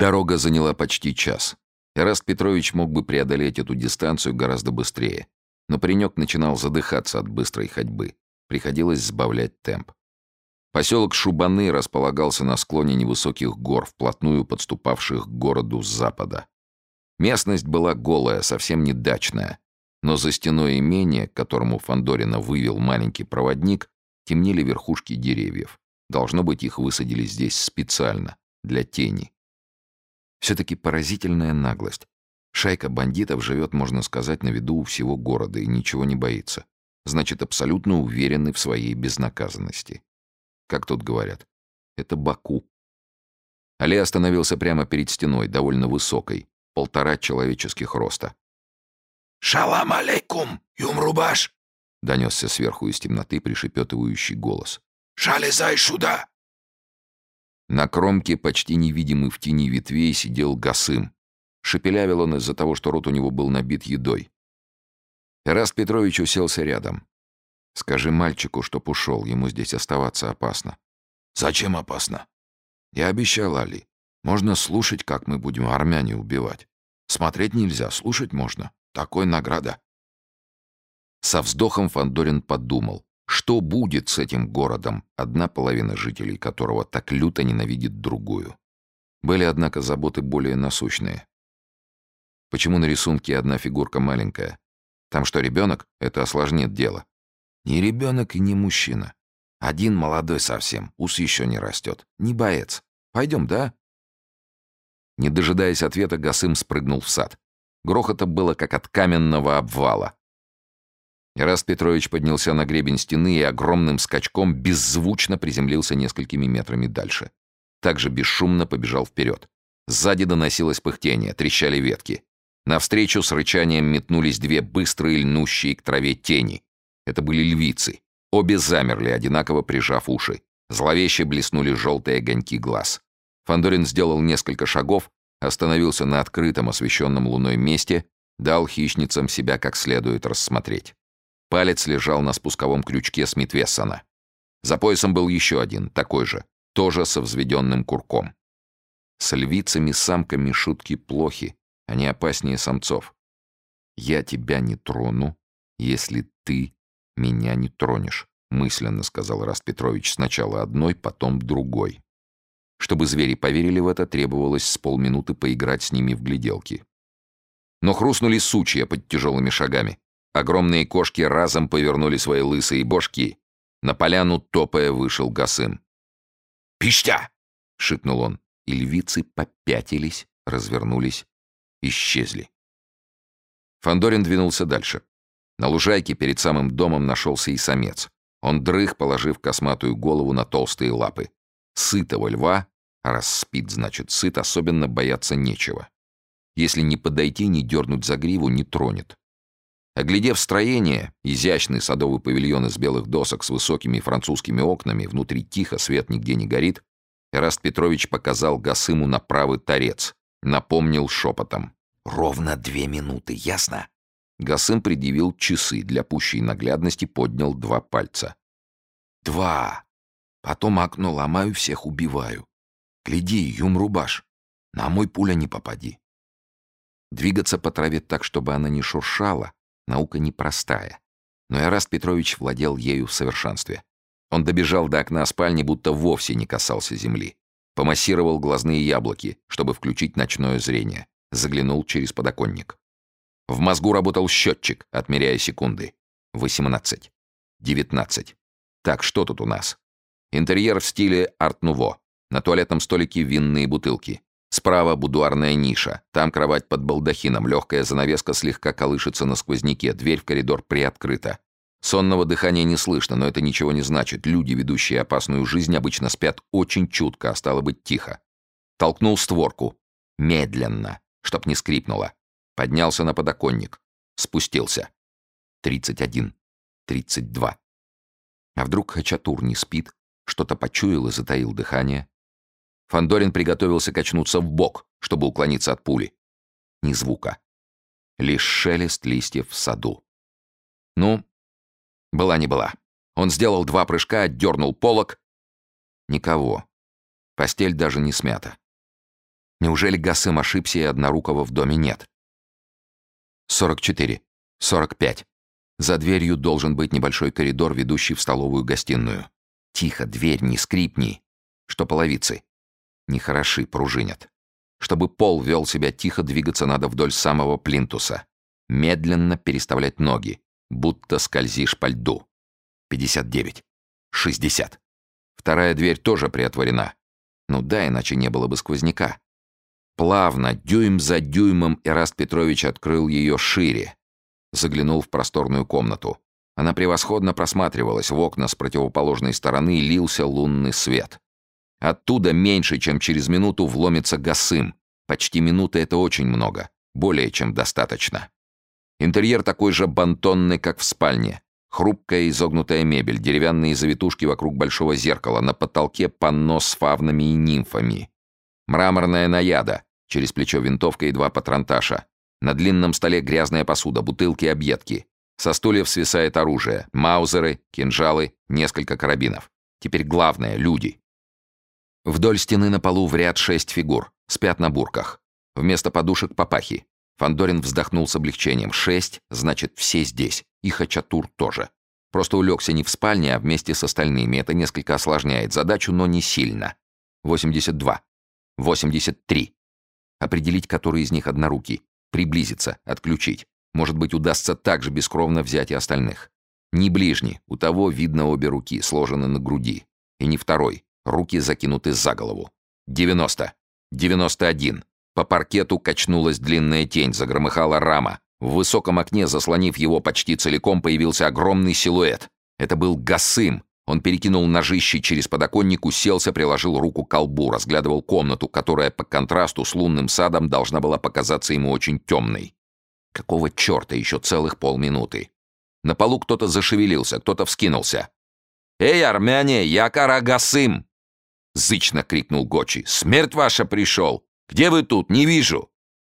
Дорога заняла почти час. Эраст Петрович мог бы преодолеть эту дистанцию гораздо быстрее. Но паренек начинал задыхаться от быстрой ходьбы. Приходилось сбавлять темп. Поселок Шубаны располагался на склоне невысоких гор, вплотную подступавших к городу с запада. Местность была голая, совсем не дачная. Но за стеной имения, к которому Фандорина вывел маленький проводник, темнели верхушки деревьев. Должно быть, их высадили здесь специально, для тени. Все-таки поразительная наглость. Шайка бандитов живет, можно сказать, на виду у всего города и ничего не боится. Значит, абсолютно уверены в своей безнаказанности. Как тут говорят, это Баку. Али остановился прямо перед стеной, довольно высокой, полтора человеческих роста. «Шалам алейкум, юмрубаш!» — донесся сверху из темноты пришепетывающий голос. «Шалезай сюда!» На кромке, почти невидимый в тени ветвей, сидел Гасым. Шепелявил он из-за того, что рот у него был набит едой. Эраст Петрович уселся рядом. «Скажи мальчику, чтоб ушел, ему здесь оставаться опасно». «Зачем опасно?» «Я обещал, Али. Можно слушать, как мы будем армяне убивать. Смотреть нельзя, слушать можно. Такой награда». Со вздохом Фандорин подумал, что будет с этим городом, одна половина жителей которого так люто ненавидит другую. Были, однако, заботы более насущные. Почему на рисунке одна фигурка маленькая? Там что, ребенок? Это осложнит дело. Не ребенок и не мужчина. Один молодой совсем, ус еще не растет. Не боец. Пойдем, да? Не дожидаясь ответа, Гасым спрыгнул в сад. Грохота было, как от каменного обвала. Ираст Петрович поднялся на гребень стены и огромным скачком беззвучно приземлился несколькими метрами дальше. Также бесшумно побежал вперед. Сзади доносилось пыхтение, трещали ветки. Навстречу с рычанием метнулись две быстрые льнущие к траве тени. Это были львицы. Обе замерли, одинаково прижав уши. Зловеще блеснули желтые огоньки глаз. Фандорин сделал несколько шагов, остановился на открытом, освещенном луной месте, дал хищницам себя как следует рассмотреть. Палец лежал на спусковом крючке Смитвессона. За поясом был еще один, такой же, тоже со взведенным курком. С львицами-самками шутки плохи, они опаснее самцов. «Я тебя не трону, если ты меня не тронешь», мысленно сказал Раст Петрович сначала одной, потом другой. Чтобы звери поверили в это, требовалось с полминуты поиграть с ними в гляделки. Но хрустнули сучья под тяжелыми шагами. Огромные кошки разом повернули свои лысые бошки. На поляну топая вышел Гасым. «Пиштя!» — шикнул он, и львицы попятились, развернулись, исчезли. Фандорин двинулся дальше. На лужайке перед самым домом нашелся и самец. Он дрых, положив косматую голову на толстые лапы. Сытого льва, а раз спит, значит сыт, особенно бояться нечего. Если не подойти, не дернуть за гриву, не тронет. Оглядев строение, изящный садовый павильон из белых досок с высокими французскими окнами, внутри тихо, свет нигде не горит, Эраст Петрович показал Гасыму на правый торец, напомнил шепотом. «Ровно две минуты, ясно?» Гасым предъявил часы, для пущей наглядности поднял два пальца. «Два. Потом окно ломаю, всех убиваю. Гляди, юмрубаш, на мой пуля не попади». Двигаться по траве так, чтобы она не шуршала, Наука непростая. Но Эраст Петрович владел ею в совершенстве. Он добежал до окна спальни, будто вовсе не касался земли. Помассировал глазные яблоки, чтобы включить ночное зрение. Заглянул через подоконник. В мозгу работал счетчик, отмеряя секунды. 18. 19. Так, что тут у нас? Интерьер в стиле арт-нуво. На туалетном столике винные бутылки. Справа будуарная ниша. Там кровать под балдахином. Легкая занавеска слегка колышется на сквозняке. Дверь в коридор приоткрыта. Сонного дыхания не слышно, но это ничего не значит. Люди, ведущие опасную жизнь, обычно спят очень чутко, а стало быть тихо. Толкнул створку. Медленно, чтоб не скрипнуло. Поднялся на подоконник. Спустился. Тридцать один. Тридцать два. А вдруг Хачатур не спит, что-то почуял и затаил дыхание, Фандорин приготовился качнуться в бок, чтобы уклониться от пули. Ни звука. Лишь шелест листьев в саду. Ну, была не была. Он сделал два прыжка, отдернул полок. Никого. Постель даже не смята. Неужели Гасым ошибся и однорукого в доме нет? 44. 45. За дверью должен быть небольшой коридор, ведущий в столовую-гостиную. Тихо, дверь, не скрипни. Что половицы? Нехороши, пружинят. Чтобы пол вел себя тихо, двигаться надо вдоль самого плинтуса. Медленно переставлять ноги, будто скользишь по льду. 59. 60. Вторая дверь тоже приотворена. Ну да, иначе не было бы сквозняка. Плавно, дюйм за дюймом, Эраст Петрович открыл ее шире. Заглянул в просторную комнату. Она превосходно просматривалась, в окна с противоположной стороны лился лунный свет. Оттуда меньше, чем через минуту вломится Гасым. Почти минута — это очень много. Более чем достаточно. Интерьер такой же бантонный, как в спальне. Хрупкая изогнутая мебель, деревянные завитушки вокруг большого зеркала, на потолке панно с фавнами и нимфами. Мраморная наяда, через плечо винтовка и два патронташа. На длинном столе грязная посуда, бутылки и объедки. Со стульев свисает оружие, маузеры, кинжалы, несколько карабинов. Теперь главное — люди. Вдоль стены на полу в ряд шесть фигур, спят на бурках. Вместо подушек — папахи. Фандорин вздохнул с облегчением. Шесть, значит, все здесь. И Хачатур тоже. Просто улегся не в спальне, а вместе с остальными. Это несколько осложняет задачу, но не сильно. 82. 83. Определить, который из них однорукий. Приблизиться, отключить. Может быть, удастся так же бескровно взять и остальных. Не ближний, у того видно обе руки, сложены на груди. И не второй, руки закинуты за голову. 90. 91. По паркету качнулась длинная тень, загромыхала рама. В высоком окне, заслонив его почти целиком, появился огромный силуэт. Это был Гасым. Он перекинул ножище через подоконник, уселся, приложил руку к колбу, разглядывал комнату, которая по контрасту с лунным садом должна была показаться ему очень темной. Какого черта еще целых полминуты? На полу кто-то зашевелился, кто-то вскинулся. «Эй, армяне, я Карагасым!» Зычно крикнул Гочи. «Смерть ваша пришел! «Где вы тут? Не вижу!»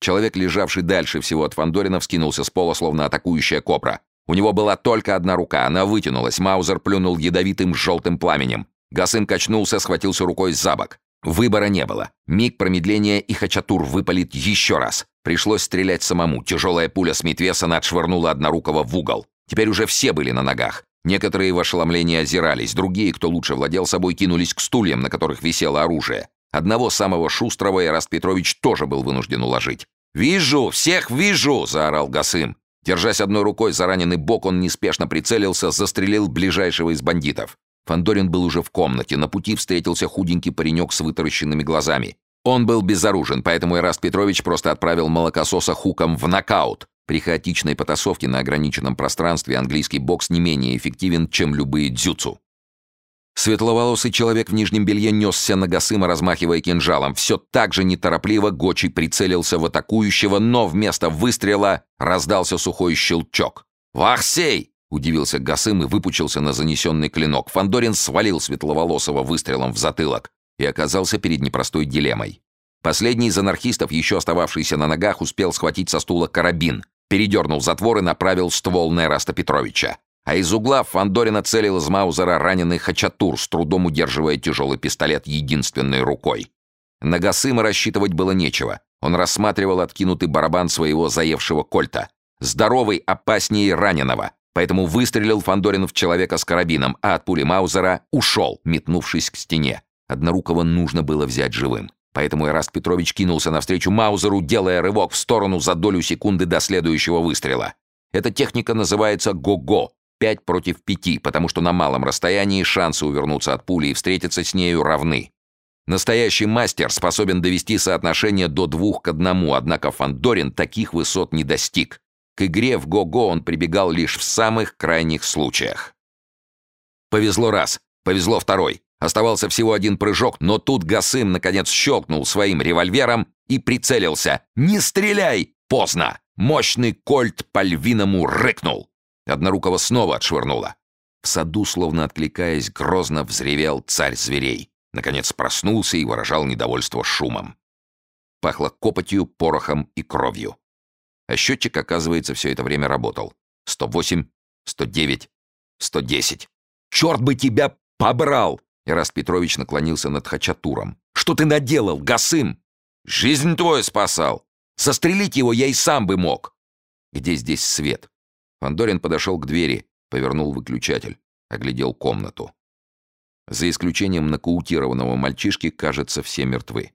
Человек, лежавший дальше всего от Фандорина, вскинулся с пола, словно атакующая кобра. У него была только одна рука, она вытянулась, Маузер плюнул ядовитым желтым пламенем. Гасым качнулся, схватился рукой за бок. Выбора не было. Миг промедления и Хачатур выпалит еще раз. Пришлось стрелять самому. Тяжелая пуля Смитвесона отшвырнула однорукого в угол. Теперь уже все были на ногах. Некоторые в ошеломлении озирались, другие, кто лучше владел собой, кинулись к стульям, на которых висело оружие. Одного самого шустрого Ираст Петрович тоже был вынужден уложить. «Вижу! Всех вижу!» — заорал Гасым. Держась одной рукой за раненый бок, он неспешно прицелился, застрелил ближайшего из бандитов. Фандорин был уже в комнате. На пути встретился худенький паренек с вытаращенными глазами. Он был безоружен, поэтому Ираст Петрович просто отправил молокососа хуком в нокаут. При хаотичной потасовке на ограниченном пространстве английский бокс не менее эффективен, чем любые дзюцу. Светловолосый человек в нижнем белье несся на Гасыма, размахивая кинжалом. Все так же неторопливо Гочи прицелился в атакующего, но вместо выстрела раздался сухой щелчок. «Вахсей!» — удивился Гасым и выпучился на занесенный клинок. Фандорин свалил Светловолосого выстрелом в затылок и оказался перед непростой дилеммой. Последний из анархистов, еще остававшийся на ногах, успел схватить со стула карабин, передернул затвор и направил ствол на Петровича а из угла Фандорина целил из Маузера раненый Хачатур, с трудом удерживая тяжелый пистолет единственной рукой. На Гасыма рассчитывать было нечего. Он рассматривал откинутый барабан своего заевшего кольта. Здоровый опаснее раненого, поэтому выстрелил Фандорин в человека с карабином, а от пули Маузера ушел, метнувшись к стене. Однорукого нужно было взять живым. Поэтому Эраст Петрович кинулся навстречу Маузеру, делая рывок в сторону за долю секунды до следующего выстрела. Эта техника называется «го-го», Пять против пяти, потому что на малом расстоянии шансы увернуться от пули и встретиться с нею равны. Настоящий мастер способен довести соотношение до двух к одному, однако Фандорин таких высот не достиг. К игре в го-го он прибегал лишь в самых крайних случаях. Повезло раз, повезло второй. Оставался всего один прыжок, но тут Гасым наконец щелкнул своим револьвером и прицелился. «Не стреляй!» Поздно! Мощный кольт по львиному рыкнул. Однорукого снова отшвырнуло. В саду, словно откликаясь, грозно взревел царь зверей. Наконец проснулся и выражал недовольство шумом. Пахло копотью, порохом и кровью. А счетчик, оказывается, все это время работал. 108, 109, 110. «Черт бы тебя побрал!» Ираст Петрович наклонился над Хачатуром. «Что ты наделал, Гасым?» Жизнь твою спасал. Застрелить его я и сам бы мог. Где здесь свет? Фандорин подошел к двери, повернул выключатель, оглядел комнату. За исключением нокаутированного мальчишки, кажется, все мертвы.